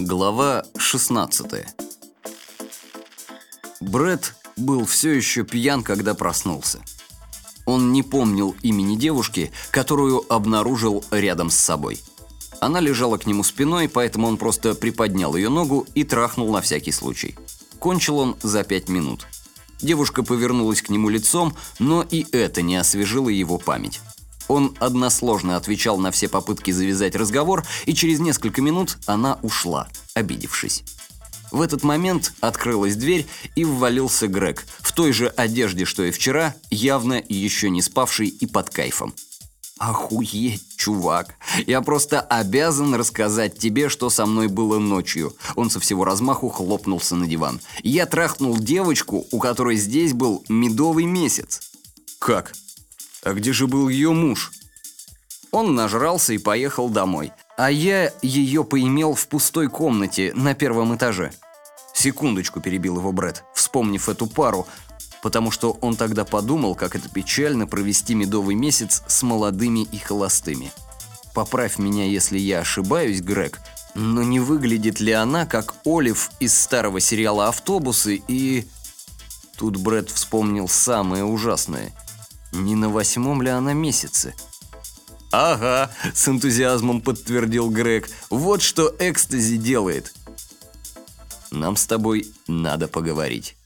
Глава 16 Брэд был все еще пьян, когда проснулся. Он не помнил имени девушки, которую обнаружил рядом с собой. Она лежала к нему спиной, поэтому он просто приподнял ее ногу и трахнул на всякий случай. Кончил он за пять минут. Девушка повернулась к нему лицом, но и это не освежило его память. Он односложно отвечал на все попытки завязать разговор, и через несколько минут она ушла, обидевшись. В этот момент открылась дверь и ввалился Грег, в той же одежде, что и вчера, явно еще не спавший и под кайфом. «Охуеть, чувак! Я просто обязан рассказать тебе, что со мной было ночью». Он со всего размаху хлопнулся на диван. «Я трахнул девочку, у которой здесь был медовый месяц». «Как? А где же был ее муж?» Он нажрался и поехал домой. А я ее поимел в пустой комнате на первом этаже. Секундочку перебил его Бред, вспомнив эту пару, потому что он тогда подумал, как это печально провести медовый месяц с молодыми и холостыми. Поправь меня, если я ошибаюсь, Грег, но не выглядит ли она как Олив из старого сериала «Автобусы» и... Тут Брэд вспомнил самое ужасное. Не на восьмом ли она месяце? «Ага», — с энтузиазмом подтвердил Грег. «Вот что экстази делает». «Нам с тобой надо поговорить».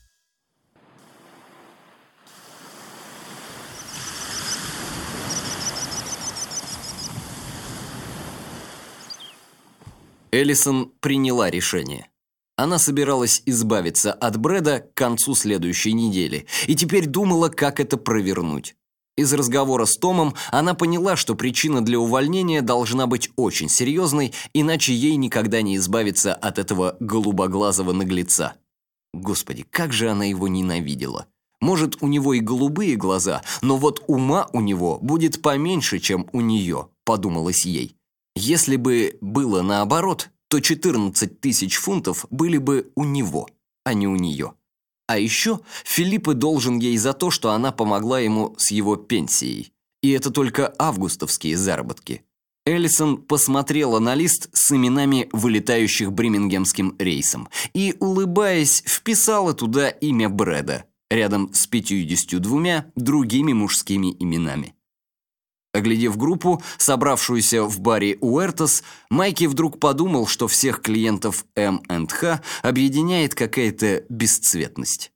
Эллисон приняла решение. Она собиралась избавиться от Брэда к концу следующей недели и теперь думала, как это провернуть. Из разговора с Томом она поняла, что причина для увольнения должна быть очень серьезной, иначе ей никогда не избавиться от этого голубоглазого наглеца. Господи, как же она его ненавидела. Может, у него и голубые глаза, но вот ума у него будет поменьше, чем у нее, подумалось ей. Если бы было наоборот, то 14 тысяч фунтов были бы у него, а не у нее. А еще Филиппы должен ей за то, что она помогла ему с его пенсией. И это только августовские заработки. Эллисон посмотрела на лист с именами вылетающих бримингемским рейсом и, улыбаясь, вписала туда имя Брэда рядом с 52 другими мужскими именами. Оглядев группу, собравшуюся в баре Уэртос, Майки вдруг подумал, что всех клиентов М&Х объединяет какая-то бесцветность.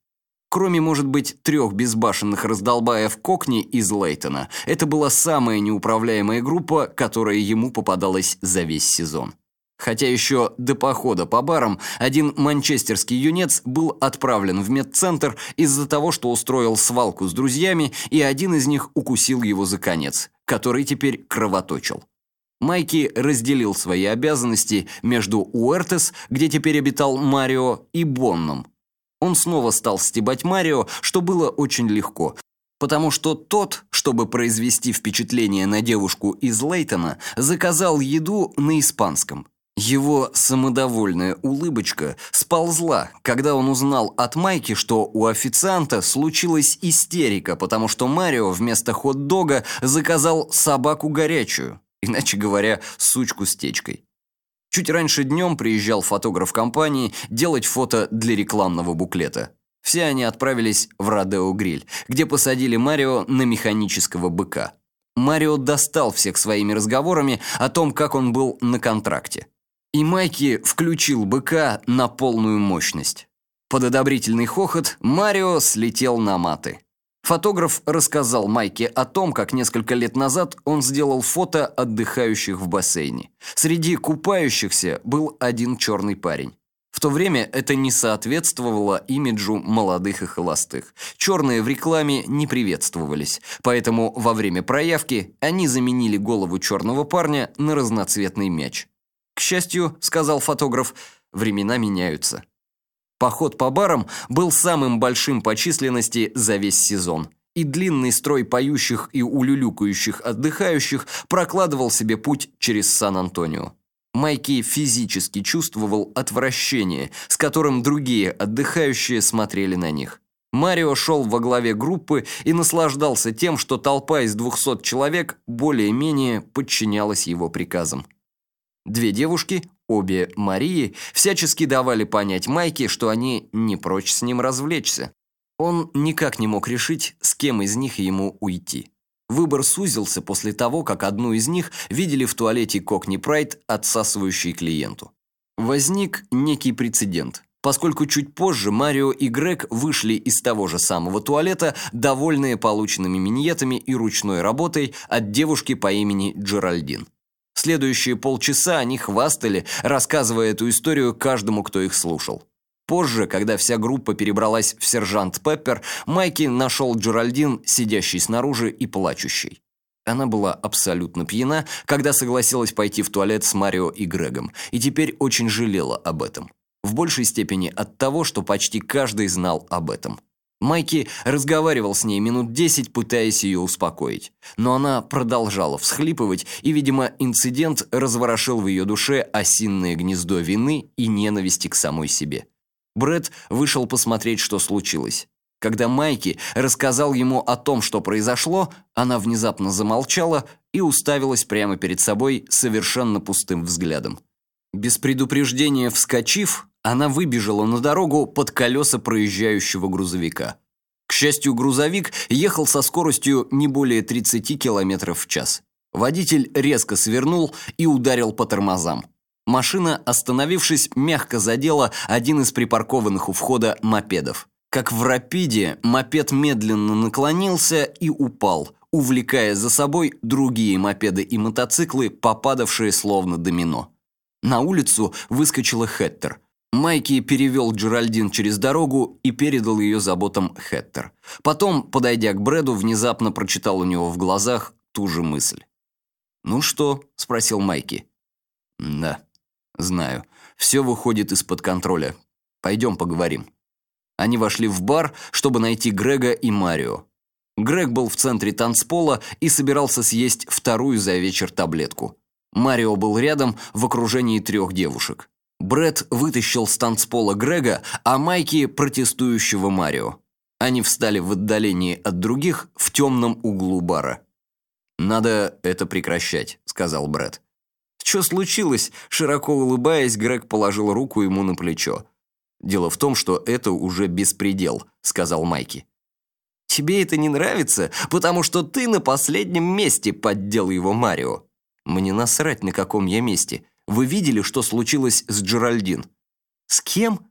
Кроме, может быть, трех безбашенных раздолбаев Кокни из Лейтона, это была самая неуправляемая группа, которая ему попадалась за весь сезон. Хотя еще до похода по барам один манчестерский юнец был отправлен в медцентр из-за того, что устроил свалку с друзьями, и один из них укусил его за конец, который теперь кровоточил. Майки разделил свои обязанности между Уэртес, где теперь обитал Марио, и Бонном. Он снова стал стебать Марио, что было очень легко, потому что тот, чтобы произвести впечатление на девушку из Лейтона, заказал еду на испанском – его самодовольная улыбочка сползла, когда он узнал от Майки, что у официанта случилась истерика, потому что Марио вместо хот-дога заказал собаку горячую, иначе говоря, сучку с течкой. Чуть раньше днем приезжал фотограф компании делать фото для рекламного буклета. Все они отправились в Родео Гриль, где посадили Марио на механического быка. Марио достал всех своими разговорами о том, как он был на контракте. И Майки включил быка на полную мощность. Под одобрительный хохот Марио слетел на маты. Фотограф рассказал Майке о том, как несколько лет назад он сделал фото отдыхающих в бассейне. Среди купающихся был один черный парень. В то время это не соответствовало имиджу молодых и холостых. Черные в рекламе не приветствовались, поэтому во время проявки они заменили голову черного парня на разноцветный мяч. К счастью, сказал фотограф, времена меняются. Поход по барам был самым большим по численности за весь сезон. И длинный строй поющих и улюлюкающих отдыхающих прокладывал себе путь через Сан-Антонио. Майки физически чувствовал отвращение, с которым другие отдыхающие смотрели на них. Марио шел во главе группы и наслаждался тем, что толпа из 200 человек более-менее подчинялась его приказам. Две девушки, обе Марии, всячески давали понять Майке, что они не прочь с ним развлечься. Он никак не мог решить, с кем из них ему уйти. Выбор сузился после того, как одну из них видели в туалете Кокни Прайд, отсасывающей клиенту. Возник некий прецедент, поскольку чуть позже Марио и Грег вышли из того же самого туалета, довольные полученными миньетами и ручной работой от девушки по имени Джеральдин. Следующие полчаса они хвастали, рассказывая эту историю каждому, кто их слушал. Позже, когда вся группа перебралась в сержант Пеппер, Майки нашел Джеральдин, сидящей снаружи и плачущей. Она была абсолютно пьяна, когда согласилась пойти в туалет с Марио и Грегом, и теперь очень жалела об этом. В большей степени от того, что почти каждый знал об этом. Майки разговаривал с ней минут десять, пытаясь ее успокоить. Но она продолжала всхлипывать, и, видимо, инцидент разворошил в ее душе осинное гнездо вины и ненависти к самой себе. Брэд вышел посмотреть, что случилось. Когда Майки рассказал ему о том, что произошло, она внезапно замолчала и уставилась прямо перед собой совершенно пустым взглядом. Без предупреждения вскочив, она выбежала на дорогу под колеса проезжающего грузовика. К счастью, грузовик ехал со скоростью не более 30 км в час. Водитель резко свернул и ударил по тормозам. Машина, остановившись, мягко задела один из припаркованных у входа мопедов. Как в рапиде, мопед медленно наклонился и упал, увлекая за собой другие мопеды и мотоциклы, попадавшие словно домино. На улицу выскочила Хеттер. Майки перевел Джеральдин через дорогу и передал ее заботам Хеттер. Потом, подойдя к Брэду, внезапно прочитал у него в глазах ту же мысль. «Ну что?» – спросил Майки. «Да, знаю. Все выходит из-под контроля. Пойдем поговорим». Они вошли в бар, чтобы найти Грега и Марио. Грег был в центре танцпола и собирался съесть вторую за вечер таблетку. Марио был рядом в окружении трех девушек. Бред вытащил с танцпола Грега, а Майки – протестующего Марио. Они встали в отдалении от других в темном углу бара. «Надо это прекращать», – сказал Бред. «Что случилось?» – широко улыбаясь, Грег положил руку ему на плечо. «Дело в том, что это уже беспредел», – сказал Майки. «Тебе это не нравится, потому что ты на последнем месте», – поддел его Марио. «Мне насрать, на каком я месте. Вы видели, что случилось с Джеральдин?» «С кем?»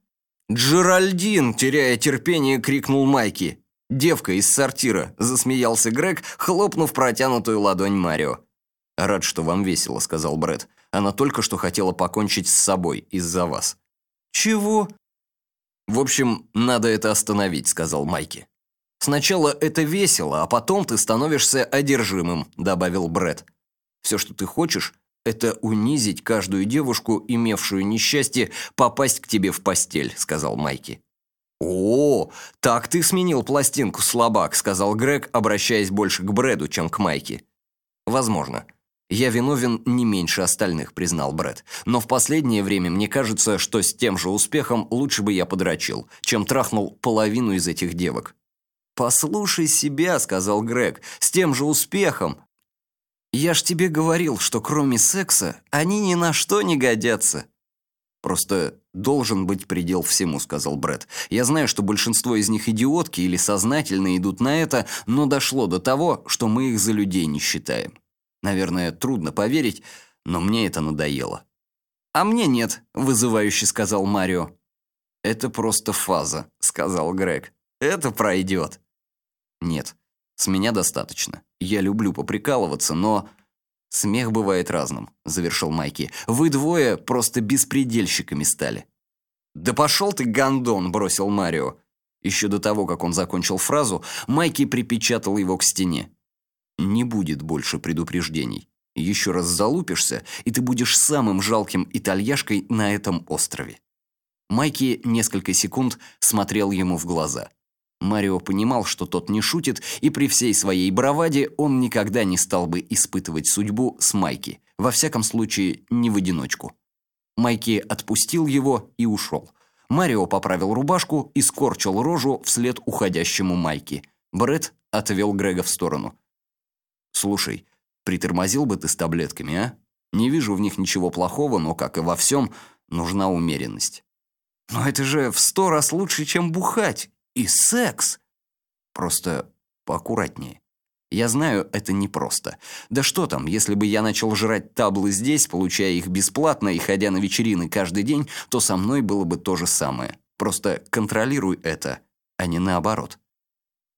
«Джеральдин!» – теряя терпение, крикнул Майки. «Девка из сортира», – засмеялся Грег, хлопнув протянутую ладонь Марио. «Рад, что вам весело», – сказал Брэд. «Она только что хотела покончить с собой из-за вас». «Чего?» «В общем, надо это остановить», – сказал Майки. «Сначала это весело, а потом ты становишься одержимым», – добавил Брэд. «Все, что ты хочешь, это унизить каждую девушку, имевшую несчастье, попасть к тебе в постель», – сказал Майки. «О, так ты сменил пластинку, слабак», – сказал Грег, обращаясь больше к Брэду, чем к Майки. «Возможно. «Я виновен не меньше остальных», — признал Брэд. «Но в последнее время мне кажется, что с тем же успехом лучше бы я подрочил, чем трахнул половину из этих девок». «Послушай себя», — сказал Грег, — «с тем же успехом». «Я ж тебе говорил, что кроме секса они ни на что не годятся». «Просто должен быть предел всему», — сказал Брэд. «Я знаю, что большинство из них идиотки или сознательно идут на это, но дошло до того, что мы их за людей не считаем». Наверное, трудно поверить, но мне это надоело. «А мне нет», — вызывающе сказал Марио. «Это просто фаза», — сказал Грег. «Это пройдет». «Нет, с меня достаточно. Я люблю поприкалываться, но...» «Смех бывает разным», — завершил Майки. «Вы двое просто беспредельщиками стали». «Да пошел ты, гондон!» — бросил Марио. Еще до того, как он закончил фразу, Майки припечатал его к стене. Не будет больше предупреждений. Еще раз залупишься, и ты будешь самым жалким итальяшкой на этом острове. Майки несколько секунд смотрел ему в глаза. Марио понимал, что тот не шутит, и при всей своей браваде он никогда не стал бы испытывать судьбу с Майки, во всяком случае, не в одиночку. Майки отпустил его и ушел. Марио поправил рубашку и скорчил рожу вслед уходящему Майки. Бред отвел Грега в сторону. «Слушай, притормозил бы ты с таблетками, а? Не вижу в них ничего плохого, но, как и во всем, нужна умеренность. Но это же в сто раз лучше, чем бухать. И секс. Просто поаккуратнее. Я знаю, это непросто. Да что там, если бы я начал жрать таблы здесь, получая их бесплатно и ходя на вечерины каждый день, то со мной было бы то же самое. Просто контролируй это, а не наоборот.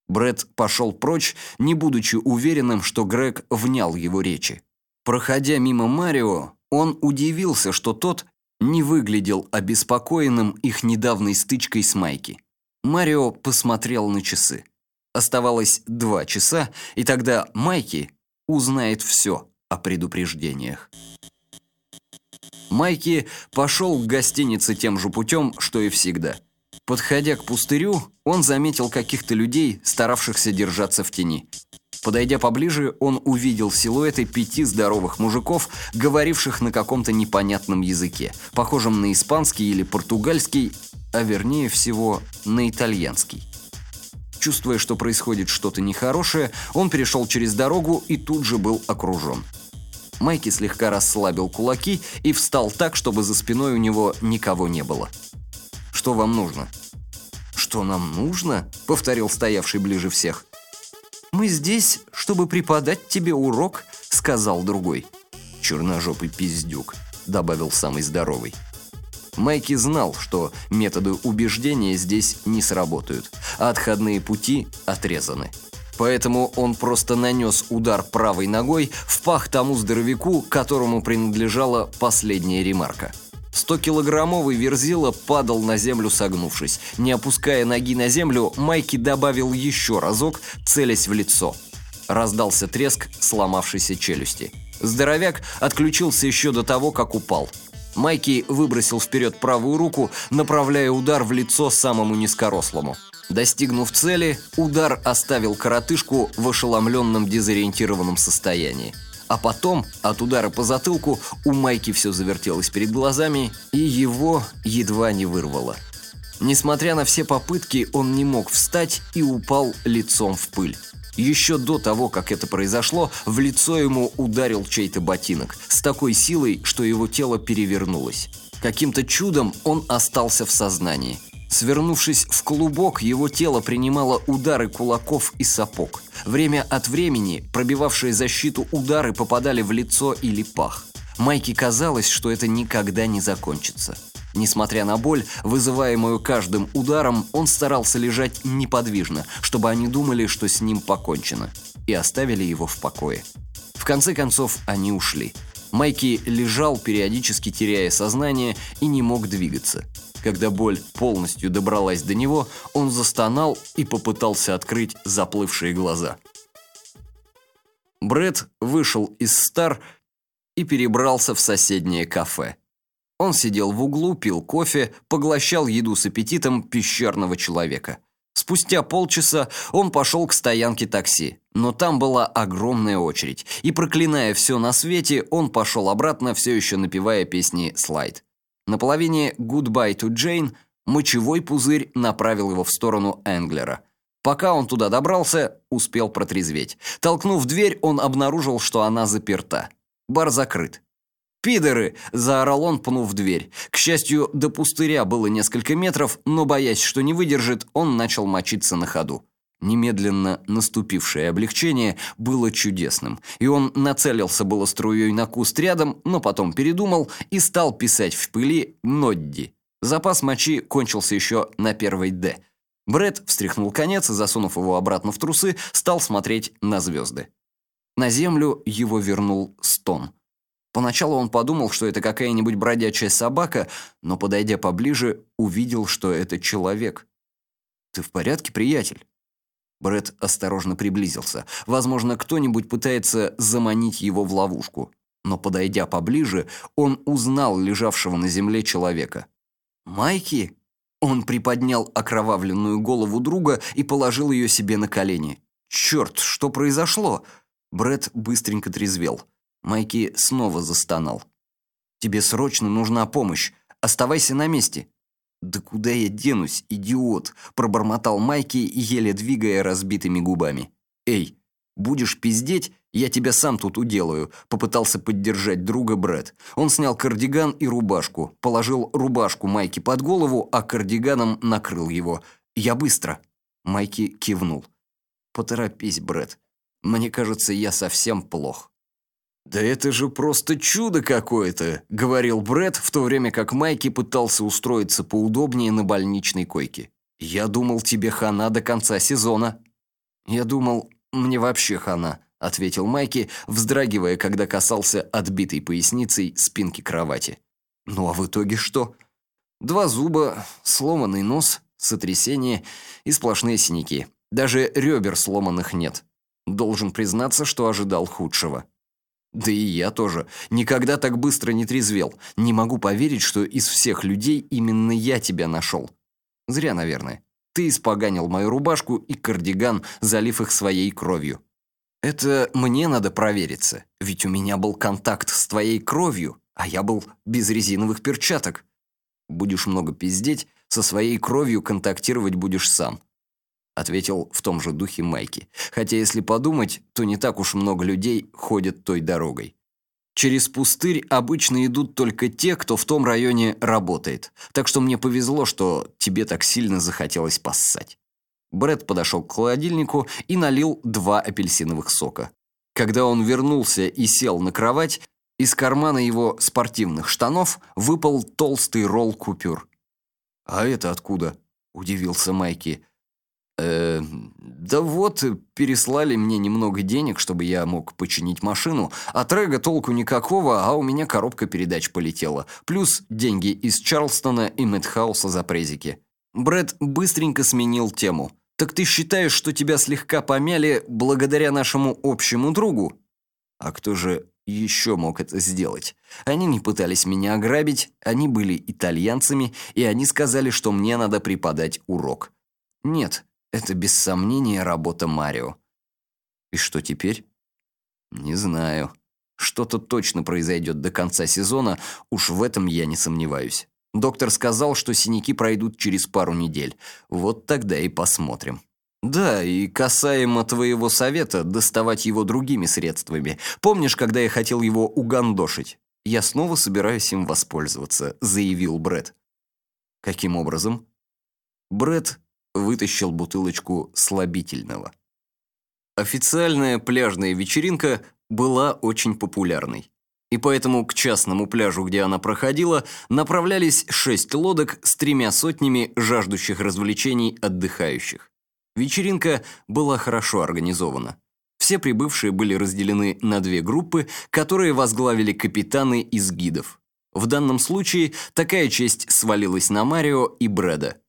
Бред пошел прочь, не будучи уверенным, что Грег внял его речи. Проходя мимо Марио, он удивился, что тот не выглядел обеспокоенным их недавней стычкой с Майки. Марио посмотрел на часы. Оставалось два часа, и тогда Майки узнает все о предупреждениях. Майки пошел к гостинице тем же путем, что и всегда. Подходя к пустырю, он заметил каких-то людей, старавшихся держаться в тени. Подойдя поближе, он увидел силуэты пяти здоровых мужиков, говоривших на каком-то непонятном языке, похожем на испанский или португальский, а вернее всего на итальянский. Чувствуя, что происходит что-то нехорошее, он перешел через дорогу и тут же был окружен. Майки слегка расслабил кулаки и встал так, чтобы за спиной у него никого не было. «Что вам нужно?» «Что нам нужно?» — повторил стоявший ближе всех. «Мы здесь, чтобы преподать тебе урок», — сказал другой. «Черножопый пиздюк», — добавил самый здоровый. Майки знал, что методы убеждения здесь не сработают, а отходные пути отрезаны. Поэтому он просто нанес удар правой ногой в пах тому здоровяку, которому принадлежала последняя ремарка. 100-килограммовый верзила падал на землю согнувшись. Не опуская ноги на землю, Майки добавил еще разок, целясь в лицо. Раздался треск сломавшейся челюсти. Здоровяк отключился еще до того, как упал. Майки выбросил вперед правую руку, направляя удар в лицо самому низкорослому. Достигнув цели, удар оставил коротышку в ошеломленном дезориентированном состоянии. А потом, от удара по затылку, у Майки все завертелось перед глазами, и его едва не вырвало. Несмотря на все попытки, он не мог встать и упал лицом в пыль. Еще до того, как это произошло, в лицо ему ударил чей-то ботинок с такой силой, что его тело перевернулось. Каким-то чудом он остался в сознании. Свернувшись в клубок, его тело принимало удары кулаков и сапог. Время от времени пробивавшие защиту удары попадали в лицо или пах. Майке казалось, что это никогда не закончится. Несмотря на боль, вызываемую каждым ударом, он старался лежать неподвижно, чтобы они думали, что с ним покончено, и оставили его в покое. В конце концов, они ушли. Майки лежал, периодически теряя сознание, и не мог двигаться. Когда боль полностью добралась до него, он застонал и попытался открыть заплывшие глаза. Бред вышел из стар и перебрался в соседнее кафе. Он сидел в углу, пил кофе, поглощал еду с аппетитом пещерного человека. Спустя полчаса он пошел к стоянке такси, но там была огромная очередь, и, проклиная все на свете, он пошел обратно, все еще напевая песни «Слайд». На половине «Goodbye to Jane» мочевой пузырь направил его в сторону Энглера. Пока он туда добрался, успел протрезветь. Толкнув дверь, он обнаружил, что она заперта. Бар закрыт. «Пидоры!» – заорал он, пнув дверь. К счастью, до пустыря было несколько метров, но, боясь, что не выдержит, он начал мочиться на ходу. Немедленно наступившее облегчение было чудесным, и он нацелился было струей на куст рядом, но потом передумал и стал писать в пыли «Нодди». Запас мочи кончился еще на первой «Д». Бред встряхнул конец и, засунув его обратно в трусы, стал смотреть на звезды. На землю его вернул стон. Поначалу он подумал, что это какая-нибудь бродячая собака, но, подойдя поближе, увидел, что это человек. «Ты в порядке, приятель?» Бред осторожно приблизился. Возможно, кто-нибудь пытается заманить его в ловушку. Но, подойдя поближе, он узнал лежавшего на земле человека. «Майки?» Он приподнял окровавленную голову друга и положил ее себе на колени. «Черт, что произошло?» Бред быстренько трезвел. Майки снова застонал. «Тебе срочно нужна помощь. Оставайся на месте. «Да куда я денусь, идиот?» – пробормотал Майки, еле двигая разбитыми губами. «Эй, будешь пиздеть, Я тебя сам тут уделаю», — попытался поддержать друга Брэд. Он снял кардиган и рубашку, положил рубашку Майки под голову, а кардиганом накрыл его. «Я быстро». Майки кивнул. «Поторопись, Брэд. Мне кажется, я совсем плох». «Да это же просто чудо какое-то», — говорил Брэд, в то время как Майки пытался устроиться поудобнее на больничной койке. «Я думал, тебе хана до конца сезона». «Я думал, мне вообще хана», — ответил Майки, вздрагивая, когда касался отбитой поясницей спинки кровати. «Ну а в итоге что?» «Два зуба, сломанный нос, сотрясение и сплошные синяки. Даже ребер сломанных нет. Должен признаться, что ожидал худшего». Да и я тоже. Никогда так быстро не трезвел. Не могу поверить, что из всех людей именно я тебя нашел. Зря, наверное. Ты испоганил мою рубашку и кардиган, залив их своей кровью. Это мне надо провериться, ведь у меня был контакт с твоей кровью, а я был без резиновых перчаток. Будешь много пиздеть, со своей кровью контактировать будешь сам ответил в том же духе Майки. Хотя, если подумать, то не так уж много людей ходят той дорогой. Через пустырь обычно идут только те, кто в том районе работает. Так что мне повезло, что тебе так сильно захотелось поссать. Брэд подошел к холодильнику и налил два апельсиновых сока. Когда он вернулся и сел на кровать, из кармана его спортивных штанов выпал толстый ролл купюр. «А это откуда?» – удивился Майки. Э, да вот, переслали мне немного денег, чтобы я мог починить машину. От Рега толку никакого, а у меня коробка передач полетела. Плюс деньги из Чарлстона и Мэтхауса за презики. Брэд быстренько сменил тему. «Так ты считаешь, что тебя слегка помяли благодаря нашему общему другу?» «А кто же еще мог это сделать? Они не пытались меня ограбить, они были итальянцами, и они сказали, что мне надо преподать урок». «Нет, это без сомнения работа Марио. И что теперь? Не знаю. Что-то точно произойдет до конца сезона, уж в этом я не сомневаюсь. Доктор сказал, что синяки пройдут через пару недель. Вот тогда и посмотрим. Да, и касаемо твоего совета, доставать его другими средствами. Помнишь, когда я хотел его угандошить? Я снова собираюсь им воспользоваться, заявил Бред. Каким образом? Бред вытащил бутылочку слабительного. Официальная пляжная вечеринка была очень популярной. И поэтому к частному пляжу, где она проходила, направлялись шесть лодок с тремя сотнями жаждущих развлечений отдыхающих. Вечеринка была хорошо организована. Все прибывшие были разделены на две группы, которые возглавили капитаны из гидов. В данном случае такая честь свалилась на Марио и Брэда.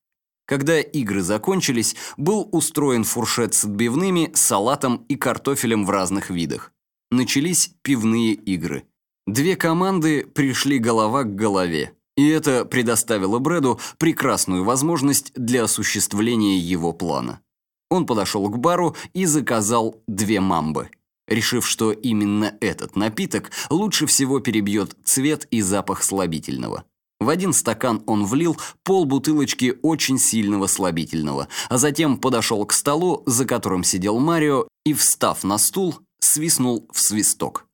Когда игры закончились, был устроен фуршет с отбивными, салатом и картофелем в разных видах. Начались пивные игры. Две команды пришли голова к голове, и это предоставило Брэду прекрасную возможность для осуществления его плана. Он подошел к бару и заказал две мамбы, решив, что именно этот напиток лучше всего перебьет цвет и запах слабительного. В один стакан он влил полбутылочки очень сильного слабительного, а затем подошел к столу, за которым сидел Марио, и, встав на стул, свистнул в свисток.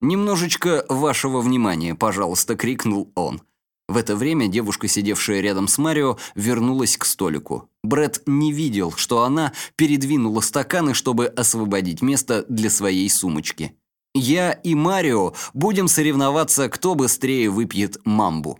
«Немножечко вашего внимания, пожалуйста», — крикнул он. В это время девушка, сидевшая рядом с Марио, вернулась к столику. Бред не видел, что она передвинула стаканы, чтобы освободить место для своей сумочки. «Я и Марио будем соревноваться, кто быстрее выпьет мамбу».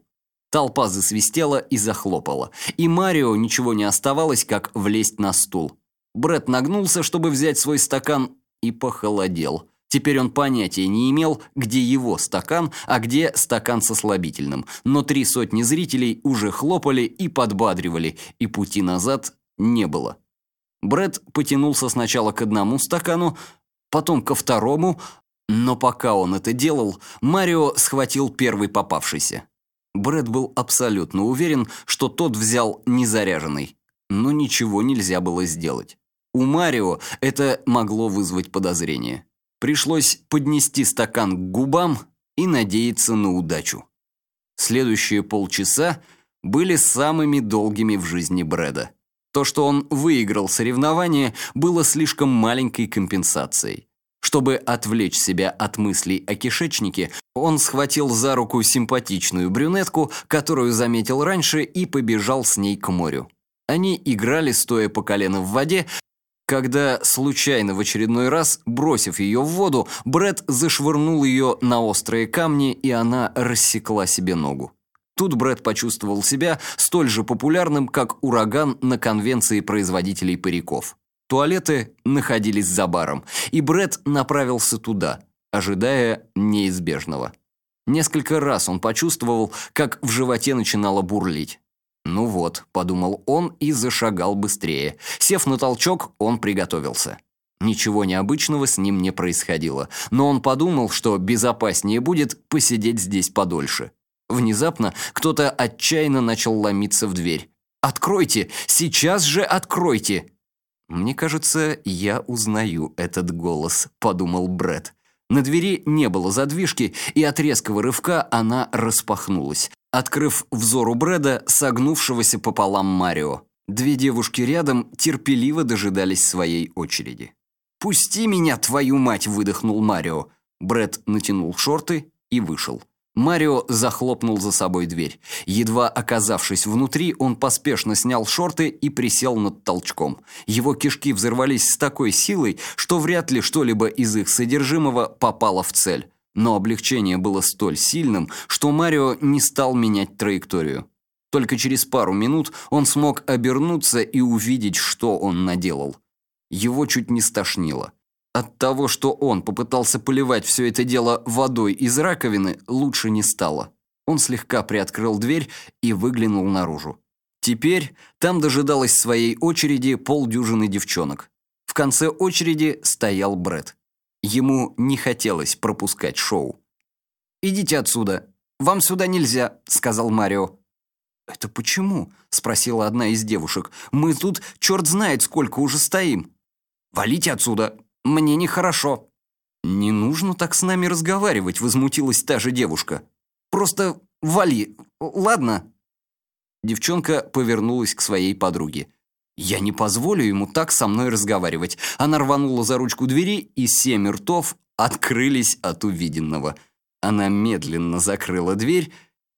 Толпа засвистела и захлопала, и Марио ничего не оставалось, как влезть на стул. Бред нагнулся, чтобы взять свой стакан, и похолодел. Теперь он понятия не имел, где его стакан, а где стакан со слабительным. Но три сотни зрителей уже хлопали и подбадривали, и пути назад не было. Бред потянулся сначала к одному стакану, потом ко второму, но пока он это делал, Марио схватил первый попавшийся. Брэд был абсолютно уверен, что тот взял незаряженный. Но ничего нельзя было сделать. У Марио это могло вызвать подозрение. Пришлось поднести стакан к губам и надеяться на удачу. Следующие полчаса были самыми долгими в жизни Брэда. То, что он выиграл соревнование, было слишком маленькой компенсацией. Чтобы отвлечь себя от мыслей о кишечнике, он схватил за руку симпатичную брюнетку, которую заметил раньше, и побежал с ней к морю. Они играли, стоя по колено в воде, когда, случайно в очередной раз, бросив ее в воду, Бред зашвырнул ее на острые камни, и она рассекла себе ногу. Тут Бред почувствовал себя столь же популярным, как ураган на конвенции производителей париков. Туалеты находились за баром, и Бред направился туда, ожидая неизбежного. Несколько раз он почувствовал, как в животе начинало бурлить. «Ну вот», — подумал он и зашагал быстрее. Сев на толчок, он приготовился. Ничего необычного с ним не происходило, но он подумал, что безопаснее будет посидеть здесь подольше. Внезапно кто-то отчаянно начал ломиться в дверь. «Откройте! Сейчас же откройте!» «Мне кажется, я узнаю этот голос», — подумал Бред. На двери не было задвижки, и от резкого рывка она распахнулась, открыв взору Брэда, согнувшегося пополам Марио. Две девушки рядом терпеливо дожидались своей очереди. «Пусти меня, твою мать!» – выдохнул Марио. Брэд натянул шорты и вышел. Марио захлопнул за собой дверь. Едва оказавшись внутри, он поспешно снял шорты и присел над толчком. Его кишки взорвались с такой силой, что вряд ли что-либо из их содержимого попало в цель. Но облегчение было столь сильным, что Марио не стал менять траекторию. Только через пару минут он смог обернуться и увидеть, что он наделал. Его чуть не стошнило. От того, что он попытался поливать все это дело водой из раковины, лучше не стало. Он слегка приоткрыл дверь и выглянул наружу. Теперь там дожидалось своей очереди полдюжины девчонок. В конце очереди стоял Бред. Ему не хотелось пропускать шоу. «Идите отсюда. Вам сюда нельзя», — сказал Марио. «Это почему?» — спросила одна из девушек. «Мы тут черт знает сколько уже стоим». «Валите отсюда. Мне нехорошо». «Не нужно так с нами разговаривать», — возмутилась та же девушка. «Просто вали, ладно?» Девчонка повернулась к своей подруге. «Я не позволю ему так со мной разговаривать». Она рванула за ручку двери, и семь ртов открылись от увиденного. Она медленно закрыла дверь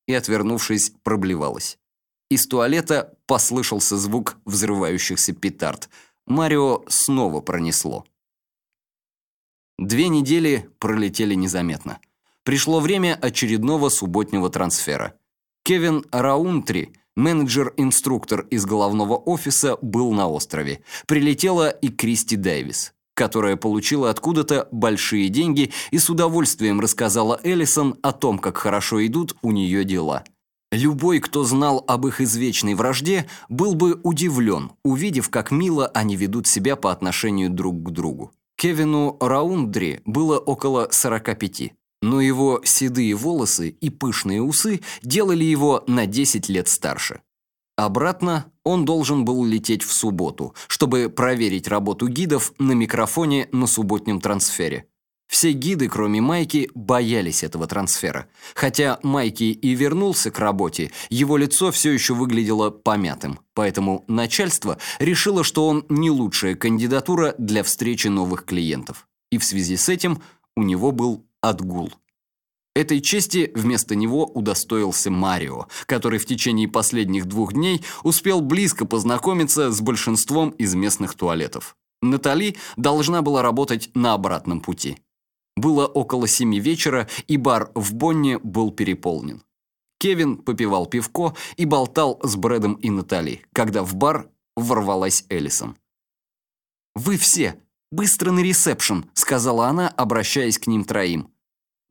и, отвернувшись, проблевалась. Из туалета послышался звук взрывающихся петард. Марио снова пронесло. Две недели пролетели незаметно. Пришло время очередного субботнего трансфера. Кевин Раунтри, менеджер-инструктор из головного офиса, был на острове. Прилетела и Кристи Дэвис, которая получила откуда-то большие деньги и с удовольствием рассказала Эллисон о том, как хорошо идут у нее дела. Любой, кто знал об их извечной вражде, был бы удивлен, увидев, как мило они ведут себя по отношению друг к другу. Кевину Раундри было около 45, но его седые волосы и пышные усы делали его на 10 лет старше. Обратно он должен был лететь в субботу, чтобы проверить работу гидов на микрофоне на субботнем трансфере. Все гиды, кроме Майки, боялись этого трансфера. Хотя Майки и вернулся к работе, его лицо все еще выглядело помятым. Поэтому начальство решило, что он не лучшая кандидатура для встречи новых клиентов. И в связи с этим у него был отгул. Этой чести вместо него удостоился Марио, который в течение последних двух дней успел близко познакомиться с большинством из местных туалетов. Натали должна была работать на обратном пути. Было около семи вечера, и бар в Бонне был переполнен. Кевин попивал пивко и болтал с Брэдом и Натали, когда в бар ворвалась Эллисон. «Вы все! Быстро на ресепшн!» — сказала она, обращаясь к ним троим.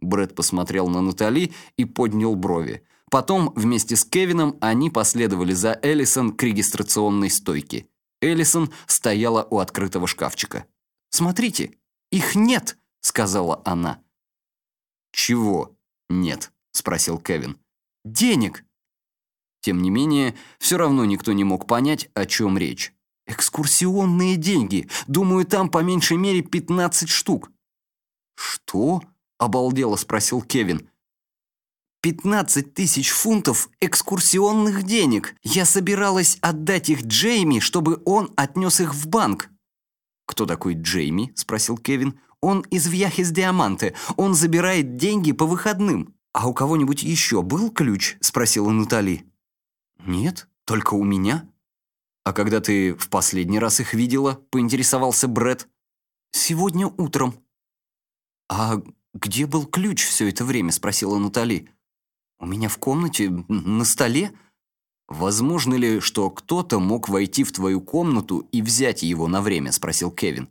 Брэд посмотрел на Натали и поднял брови. Потом вместе с Кевином они последовали за Эллисон к регистрационной стойке. Эллисон стояла у открытого шкафчика. «Смотрите, их нет!» — сказала она. «Чего нет?» — спросил Кевин. «Денег!» Тем не менее, все равно никто не мог понять, о чем речь. «Экскурсионные деньги! Думаю, там по меньшей мере 15 штук!» «Что?» — обалдело спросил Кевин. «Пятнадцать тысяч фунтов экскурсионных денег! Я собиралась отдать их Джейми, чтобы он отнес их в банк!» «Кто такой Джейми?» — спросил Кевин. Он из Вьяхис Диаманте. Он забирает деньги по выходным. А у кого-нибудь еще был ключ?» — спросила Натали. «Нет, только у меня». «А когда ты в последний раз их видела?» — поинтересовался Бред. «Сегодня утром». «А где был ключ все это время?» — спросила Натали. «У меня в комнате, на столе». «Возможно ли, что кто-то мог войти в твою комнату и взять его на время?» — спросил Кевин.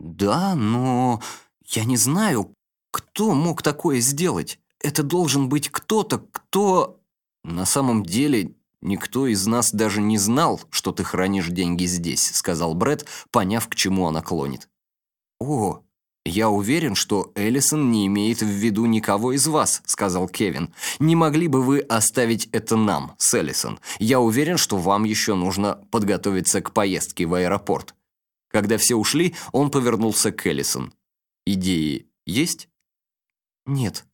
«Да, но я не знаю, кто мог такое сделать. Это должен быть кто-то, кто...» «На самом деле, никто из нас даже не знал, что ты хранишь деньги здесь», — сказал Бред, поняв, к чему она клонит. «О, «Я уверен, что Эллисон не имеет в виду никого из вас», — сказал Кевин. «Не могли бы вы оставить это нам, с Эллисон? Я уверен, что вам еще нужно подготовиться к поездке в аэропорт». Когда все ушли, он повернулся к Эллисон. «Идеи есть?» «Нет.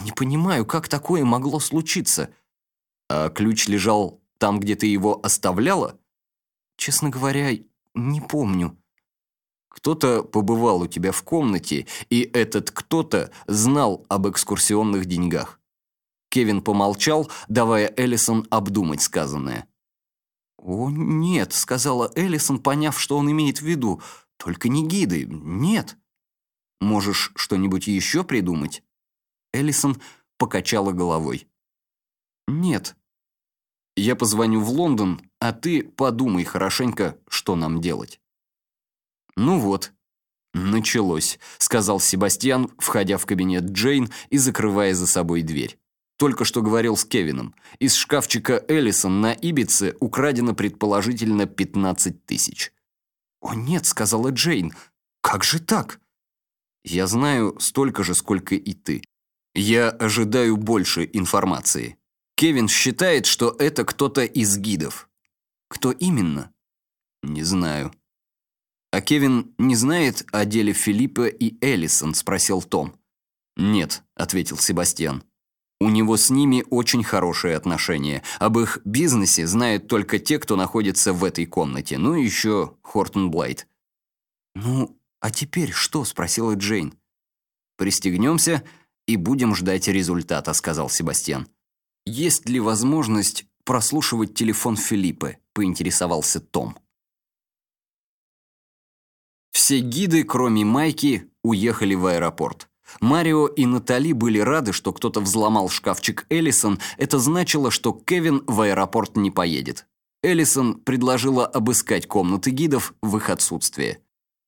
Не понимаю, как такое могло случиться». «А ключ лежал там, где ты его оставляла?» «Честно говоря, не помню». Кто-то побывал у тебя в комнате, и этот кто-то знал об экскурсионных деньгах. Кевин помолчал, давая Эллисон обдумать сказанное. «О, нет», — сказала Эллисон, поняв, что он имеет в виду. «Только не гиды, нет». «Можешь что-нибудь еще придумать?» Эллисон покачала головой. «Нет. Я позвоню в Лондон, а ты подумай хорошенько, что нам делать». «Ну вот, началось», — сказал Себастьян, входя в кабинет Джейн и закрывая за собой дверь. Только что говорил с Кевином. Из шкафчика Эллисон на Ибице украдено предположительно 15 тысяч. «О нет», — сказала Джейн, — «как же так?» «Я знаю столько же, сколько и ты. Я ожидаю больше информации. Кевин считает, что это кто-то из гидов». «Кто именно?» «Не знаю». «А Кевин не знает о деле Филиппа и Эллисон?» – спросил Том. «Нет», – ответил Себастьян. «У него с ними очень хорошие отношения. Об их бизнесе знают только те, кто находится в этой комнате. Ну и еще Хортон Блайт». «Ну, а теперь что?» – спросила Джейн. «Пристегнемся и будем ждать результата», – сказал Себастьян. «Есть ли возможность прослушивать телефон Филиппа?» – поинтересовался Том. Все гиды, кроме Майки, уехали в аэропорт. Марио и Натали были рады, что кто-то взломал шкафчик Эллисон. Это значило, что Кевин в аэропорт не поедет. Эллисон предложила обыскать комнаты гидов в их отсутствие.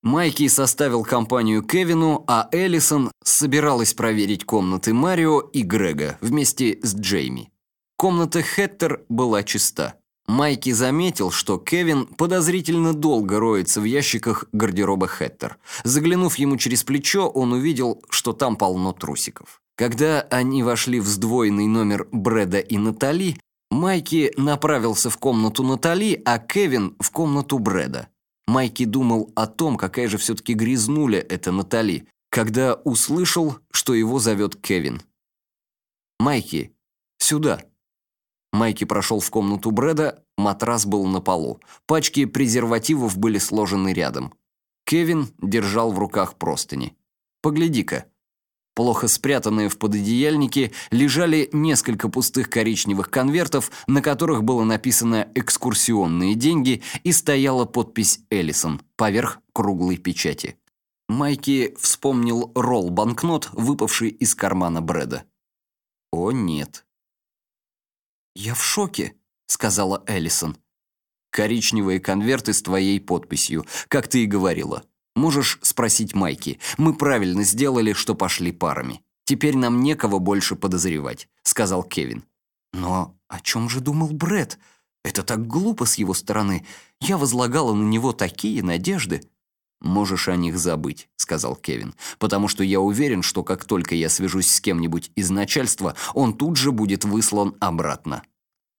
Майки составил компанию Кевину, а Эллисон собиралась проверить комнаты Марио и Грега вместе с Джейми. Комната Хеттер была чиста. Майки заметил, что Кевин подозрительно долго роется в ящиках гардероба Хэттер. Заглянув ему через плечо, он увидел, что там полно трусиков. Когда они вошли в сдвоенный номер Брэда и Натали, Майки направился в комнату Натали, а Кевин в комнату Брэда. Майки думал о том, какая же все-таки грязнуля эта Натали, когда услышал, что его зовет Кевин. «Майки, сюда!» Майки прошел в комнату Брэда, матрас был на полу. Пачки презервативов были сложены рядом. Кевин держал в руках простыни. «Погляди-ка». Плохо спрятанные в пододеяльнике лежали несколько пустых коричневых конвертов, на которых было написано «экскурсионные деньги» и стояла подпись «Эллисон» поверх круглой печати. Майки вспомнил ролл банкнот, выпавший из кармана Брэда. «О, нет», «Я в шоке», — сказала Эллисон. «Коричневые конверты с твоей подписью, как ты и говорила. Можешь спросить Майки. Мы правильно сделали, что пошли парами. Теперь нам некого больше подозревать», — сказал Кевин. «Но о чем же думал Бред? Это так глупо с его стороны. Я возлагала на него такие надежды». «Можешь о них забыть», — сказал Кевин, «потому что я уверен, что как только я свяжусь с кем-нибудь из начальства, он тут же будет выслан обратно».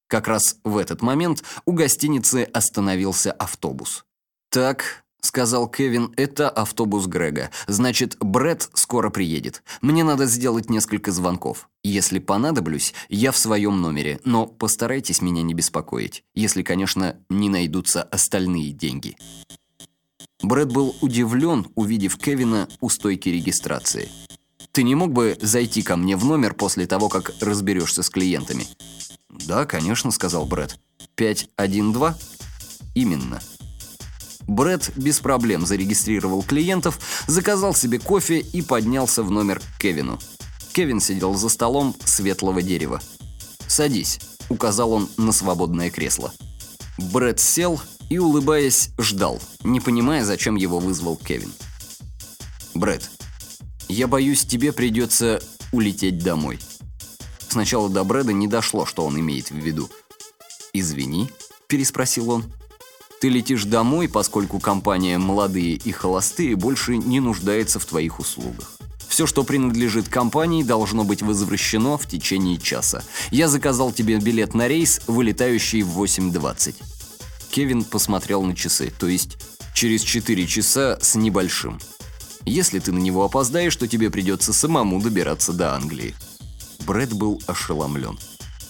Как раз в этот момент у гостиницы остановился автобус. «Так», — сказал Кевин, — «это автобус Грега. Значит, Бред скоро приедет. Мне надо сделать несколько звонков. Если понадоблюсь, я в своем номере, но постарайтесь меня не беспокоить, если, конечно, не найдутся остальные деньги». Брэд был удивлен, увидев Кевина у стойки регистрации. «Ты не мог бы зайти ко мне в номер после того, как разберешься с клиентами?» «Да, конечно», — сказал Брэд. «512?» «Именно». Брэд без проблем зарегистрировал клиентов, заказал себе кофе и поднялся в номер к Кевину. Кевин сидел за столом светлого дерева. «Садись», — указал он на свободное кресло. Брэд сел и, улыбаясь, ждал, не понимая, зачем его вызвал Кевин. «Брэд, я боюсь, тебе придется улететь домой». Сначала до Брэда не дошло, что он имеет в виду. «Извини?» – переспросил он. «Ты летишь домой, поскольку компания «Молодые и холостые» больше не нуждается в твоих услугах. Все, что принадлежит компании, должно быть возвращено в течение часа. Я заказал тебе билет на рейс, вылетающий в 8.20». Кевин посмотрел на часы, то есть через 4 часа с небольшим. Если ты на него опоздаешь, то тебе придется самому добираться до Англии. Брэд был ошеломлен.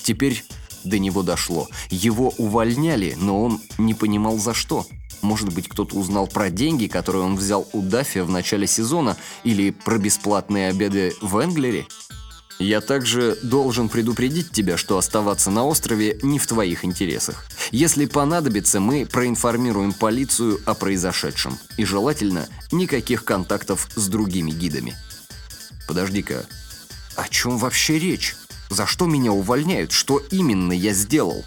Теперь до него дошло. Его увольняли, но он не понимал за что. Может быть, кто-то узнал про деньги, которые он взял у Даффи в начале сезона, или про бесплатные обеды в Энглере? Я также должен предупредить тебя, что оставаться на острове не в твоих интересах. Если понадобится, мы проинформируем полицию о произошедшем. И желательно никаких контактов с другими гидами. Подожди-ка, о чем вообще речь? За что меня увольняют? Что именно я сделал?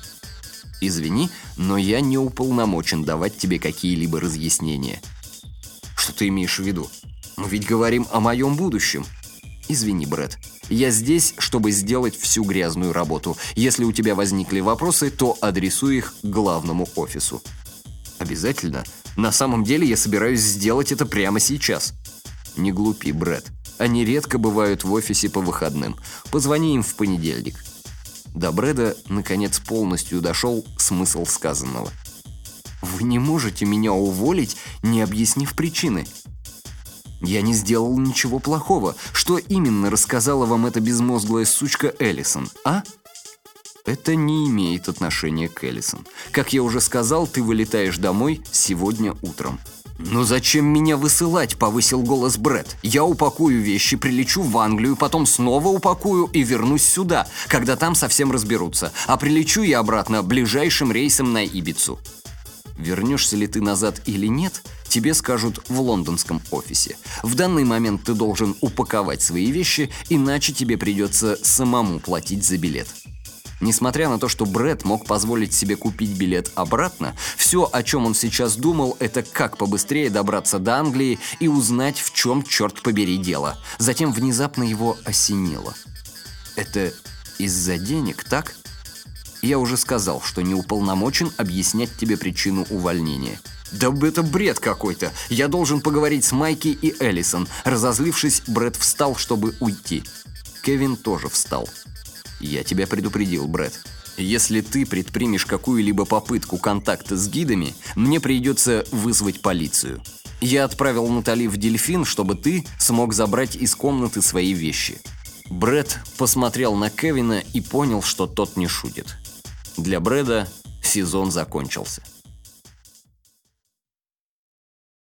Извини, но я не уполномочен давать тебе какие-либо разъяснения. Что ты имеешь в виду? Мы ведь говорим о моем будущем. Извини, Брэд. Я здесь, чтобы сделать всю грязную работу. Если у тебя возникли вопросы, то адресуй их главному офису. Обязательно? На самом деле я собираюсь сделать это прямо сейчас. Не глупи, Брэд. Они редко бывают в офисе по выходным. Позвони им в понедельник. До Брэда, наконец, полностью дошел смысл сказанного. «Вы не можете меня уволить, не объяснив причины», я не сделал ничего плохого. Что именно рассказала вам эта безмозглая сучка Эллисон, а? Это не имеет отношения к Эллисон. Как я уже сказал, ты вылетаешь домой сегодня утром. «Но зачем меня высылать?» – повысил голос Бред. «Я упакую вещи, прилечу в Англию, потом снова упакую и вернусь сюда, когда там совсем разберутся. А прилечу я обратно ближайшим рейсом на Ибицу». Вернешься ли ты назад или нет, тебе скажут в лондонском офисе. В данный момент ты должен упаковать свои вещи, иначе тебе придется самому платить за билет. Несмотря на то, что Брэд мог позволить себе купить билет обратно, все, о чем он сейчас думал, это как побыстрее добраться до Англии и узнать, в чем, черт побери, дело. Затем внезапно его осенило. Это из-за денег, так? Я уже сказал, что не уполномочен объяснять тебе причину увольнения. «Да это бред какой-то! Я должен поговорить с Майки и Эллисон». Разозлившись, Брэд встал, чтобы уйти. Кевин тоже встал. «Я тебя предупредил, Брэд. Если ты предпримешь какую-либо попытку контакта с гидами, мне придется вызвать полицию. Я отправил Натали в Дельфин, чтобы ты смог забрать из комнаты свои вещи». Брэд посмотрел на Кевина и понял, что тот не шутит. Для Брэда сезон закончился.